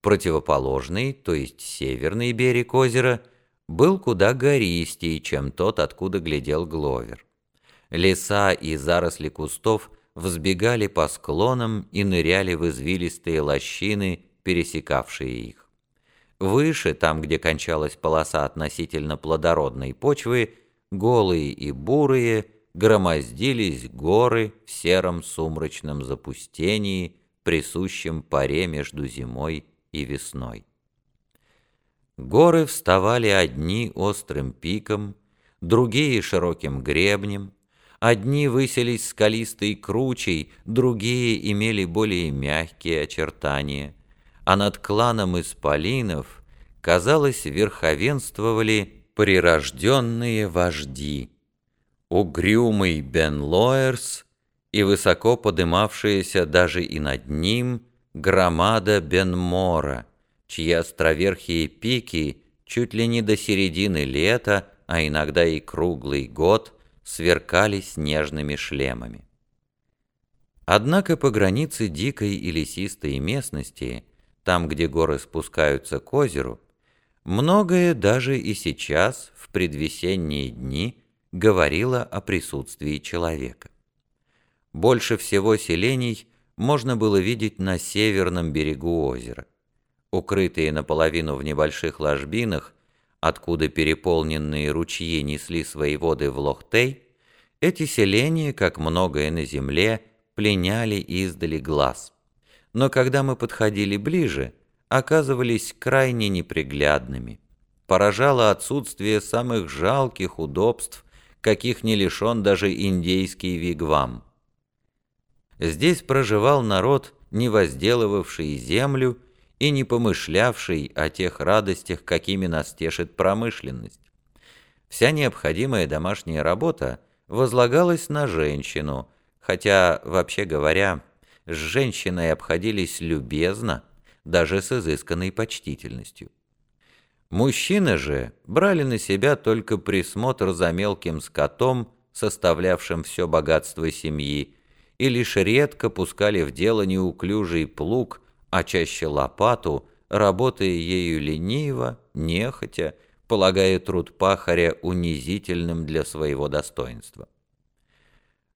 Противоположный, то есть северный берег озера, был куда гористей, чем тот, откуда глядел Гловер. Леса и заросли кустов взбегали по склонам и ныряли в извилистые лощины, пересекавшие их. Выше, там, где кончалась полоса относительно плодородной почвы, голые и бурые, громоздились горы в сером сумрачном запустении, присущем паре между зимой и весной. Горы вставали одни острым пиком, другие широким гребнем, одни высились скалистой кручей, другие имели более мягкие очертания, а над кланом исполинов, казалось, верховенствовали прирожденные вожди. Угрюмый Бен Лоерс и высоко подымавшаяся даже и над ним громада Бенмора, чьи островерхие пики чуть ли не до середины лета, а иногда и круглый год, сверкали снежными шлемами. Однако по границе дикой и лесистой местности, там, где горы спускаются к озеру, многое даже и сейчас, в предвесенние дни, говорило о присутствии человека. Больше всего селений можно было видеть на северном берегу озера. Укрытые наполовину в небольших ложбинах, откуда переполненные ручьи несли свои воды в Лохтей, эти селения, как многое на земле, пленяли издали глаз. Но когда мы подходили ближе, оказывались крайне неприглядными. Поражало отсутствие самых жалких удобств, каких не лишен даже индейский вигвам. Здесь проживал народ, не возделывавший землю и не помышлявший о тех радостях, какими нас тешит промышленность. Вся необходимая домашняя работа возлагалась на женщину, хотя, вообще говоря, с женщиной обходились любезно, даже с изысканной почтительностью. Мужчины же брали на себя только присмотр за мелким скотом, составлявшим все богатство семьи, и лишь редко пускали в дело неуклюжий плуг, а чаще лопату, работая ею лениво, нехотя, полагая труд пахаря унизительным для своего достоинства.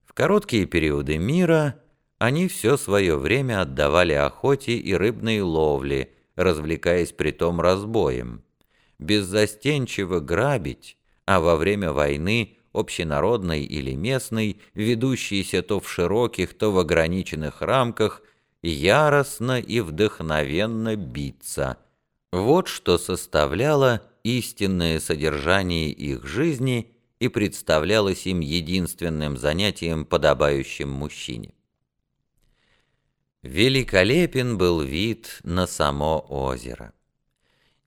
В короткие периоды мира они все свое время отдавали охоте и рыбной ловле, развлекаясь притом разбоем. Беззастенчиво грабить, а во время войны общенародной или местной, ведущейся то в широких, то в ограниченных рамках, яростно и вдохновенно биться. Вот что составляло истинное содержание их жизни и представлялось им единственным занятием, подобающим мужчине. Великолепен был вид на само озеро.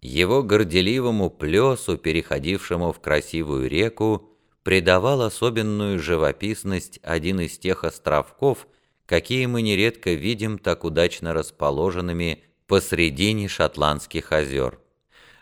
Его горделивому плесу, переходившему в красивую реку, придавал особенную живописность один из тех островков, какие мы нередко видим так удачно расположенными посредине шотландских озер.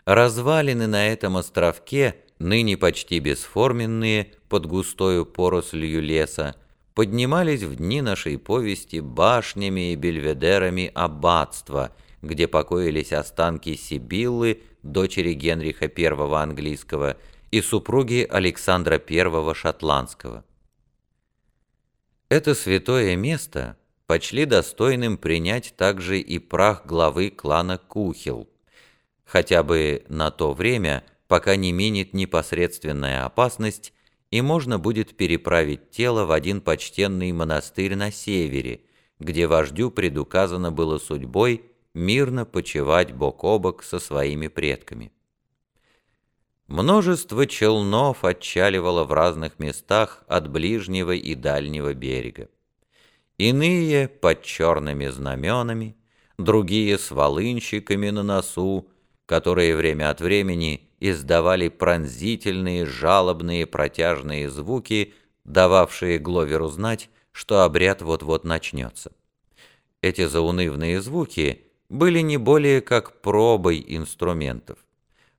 Развалины на этом островке, ныне почти бесформенные, под густою порослью леса, поднимались в дни нашей повести башнями и бельведерами аббатства, где покоились останки Сибиллы, дочери Генриха I английского, и супруги Александра I Шотландского. Это святое место почли достойным принять также и прах главы клана Кухил, хотя бы на то время, пока не минет непосредственная опасность, и можно будет переправить тело в один почтенный монастырь на севере, где вождю предуказано было судьбой мирно почивать бок о бок со своими предками. Множество челнов отчаливало в разных местах от ближнего и дальнего берега. Иные под черными знаменами, другие с волынщиками на носу, которые время от времени издавали пронзительные, жалобные, протяжные звуки, дававшие Гловеру знать, что обряд вот-вот начнется. Эти заунывные звуки были не более как пробой инструментов.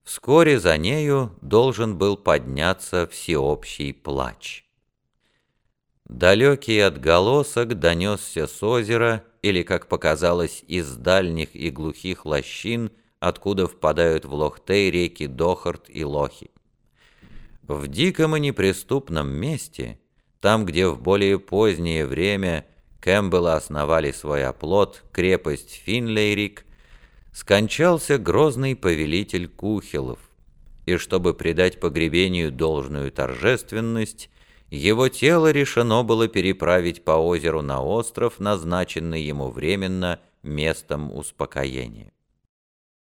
Вскоре за нею должен был подняться всеобщий плач. Далекий отголосок донесся с озера или, как показалось, из дальних и глухих лощин, откуда впадают в Лохтей реки Дохарт и Лохи. В диком и неприступном месте, там, где в более позднее время Кэмпбеллы основали свой оплот, крепость Финлейрик, скончался грозный повелитель Кухелов, и чтобы придать погребению должную торжественность, его тело решено было переправить по озеру на остров, назначенный ему временно местом успокоения.